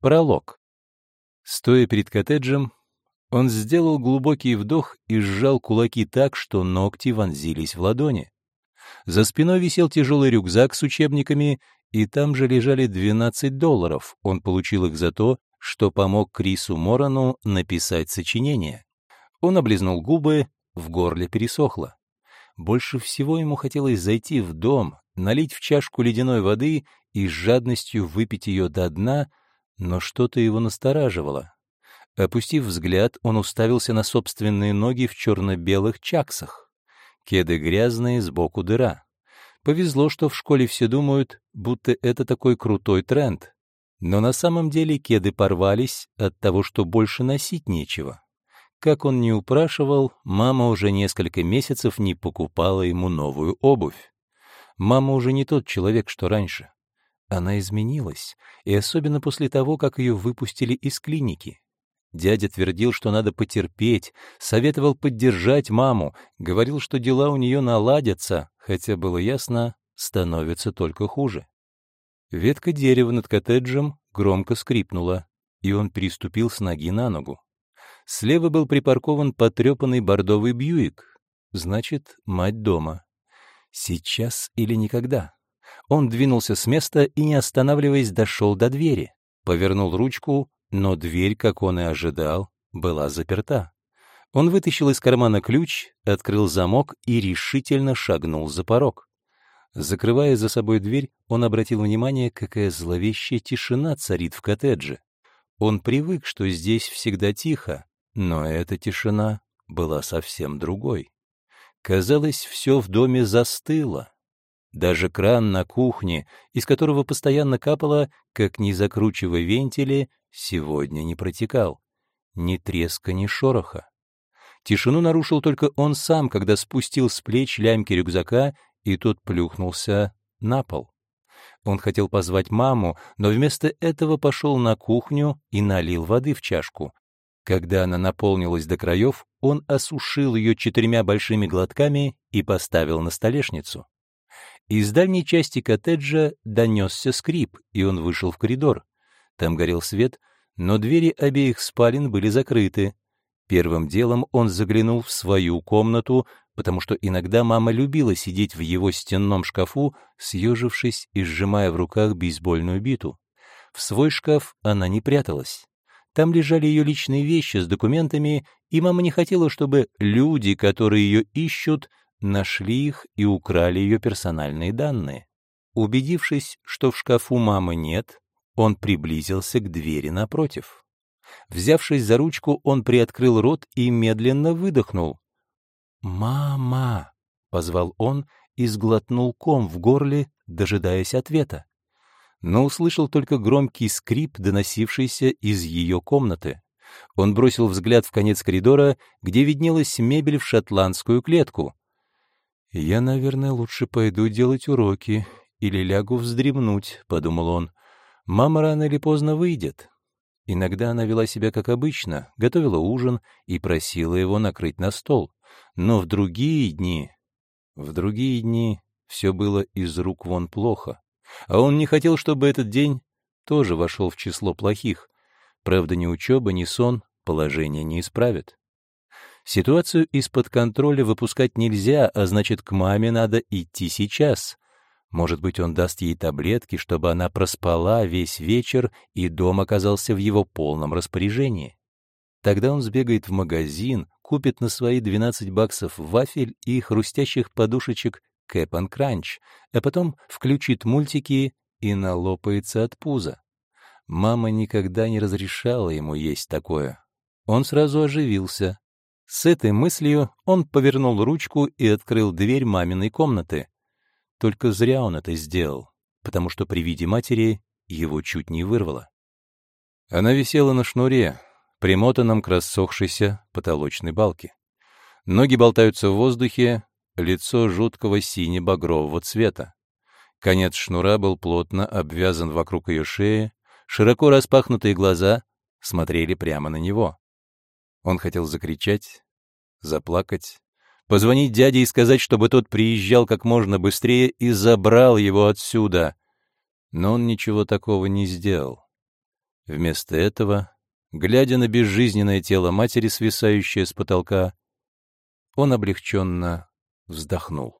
Пролог. Стоя перед коттеджем, он сделал глубокий вдох и сжал кулаки так, что ногти вонзились в ладони. За спиной висел тяжелый рюкзак с учебниками, и там же лежали 12 долларов. Он получил их за то, что помог Крису Морану написать сочинение. Он облизнул губы, в горле пересохло. Больше всего ему хотелось зайти в дом, налить в чашку ледяной воды и с жадностью выпить ее до дна, но что-то его настораживало. Опустив взгляд, он уставился на собственные ноги в черно-белых чаксах. Кеды грязные, сбоку дыра. Повезло, что в школе все думают, будто это такой крутой тренд. Но на самом деле кеды порвались от того, что больше носить нечего. Как он не упрашивал, мама уже несколько месяцев не покупала ему новую обувь. Мама уже не тот человек, что раньше. Она изменилась, и особенно после того, как ее выпустили из клиники. Дядя твердил, что надо потерпеть, советовал поддержать маму, говорил, что дела у нее наладятся, хотя было ясно, становится только хуже. Ветка дерева над коттеджем громко скрипнула, и он переступил с ноги на ногу. Слева был припаркован потрепанный бордовый Бьюик. Значит, мать дома. Сейчас или никогда. Он двинулся с места и, не останавливаясь, дошел до двери. Повернул ручку, но дверь, как он и ожидал, была заперта. Он вытащил из кармана ключ, открыл замок и решительно шагнул за порог. Закрывая за собой дверь, он обратил внимание, какая зловещая тишина царит в коттедже. Он привык, что здесь всегда тихо, но эта тишина была совсем другой. Казалось, все в доме застыло. Даже кран на кухне, из которого постоянно капало, как ни закручивая вентили, сегодня не протекал. Ни треска, ни шороха. Тишину нарушил только он сам, когда спустил с плеч лямки рюкзака, и тот плюхнулся на пол. Он хотел позвать маму, но вместо этого пошел на кухню и налил воды в чашку. Когда она наполнилась до краев, он осушил ее четырьмя большими глотками и поставил на столешницу. Из дальней части коттеджа донесся скрип, и он вышел в коридор. Там горел свет, но двери обеих спален были закрыты. Первым делом он заглянул в свою комнату, потому что иногда мама любила сидеть в его стенном шкафу, съежившись и сжимая в руках бейсбольную биту. В свой шкаф она не пряталась. Там лежали ее личные вещи с документами, и мама не хотела, чтобы люди, которые ее ищут, нашли их и украли ее персональные данные. Убедившись, что в шкафу мамы нет, он приблизился к двери напротив. Взявшись за ручку, он приоткрыл рот и медленно выдохнул. «Мама!» — позвал он и сглотнул ком в горле, дожидаясь ответа. Но услышал только громкий скрип, доносившийся из ее комнаты. Он бросил взгляд в конец коридора, где виднелась мебель в шотландскую клетку. «Я, наверное, лучше пойду делать уроки или лягу вздремнуть», — подумал он. «Мама рано или поздно выйдет». Иногда она вела себя как обычно, готовила ужин и просила его накрыть на стол. Но в другие дни... В другие дни все было из рук вон плохо. А он не хотел, чтобы этот день тоже вошел в число плохих. Правда, ни учеба, ни сон положение не исправят. Ситуацию из-под контроля выпускать нельзя, а значит, к маме надо идти сейчас. Может быть, он даст ей таблетки, чтобы она проспала весь вечер, и дом оказался в его полном распоряжении. Тогда он сбегает в магазин, купит на свои 12 баксов вафель и хрустящих подушечек Кэпан Кранч, а потом включит мультики и налопается от пуза. Мама никогда не разрешала ему есть такое. Он сразу оживился, с этой мыслью он повернул ручку и открыл дверь маминой комнаты. Только зря он это сделал, потому что при виде матери его чуть не вырвало. Она висела на шнуре, примотанном к рассохшейся потолочной балке. Ноги болтаются в воздухе, лицо жуткого сине-багрового цвета. Конец шнура был плотно обвязан вокруг ее шеи, широко распахнутые глаза смотрели прямо на него. Он хотел закричать, заплакать, позвонить дяде и сказать, чтобы тот приезжал как можно быстрее и забрал его отсюда. Но он ничего такого не сделал. Вместо этого, глядя на безжизненное тело матери, свисающее с потолка, он облегченно вздохнул.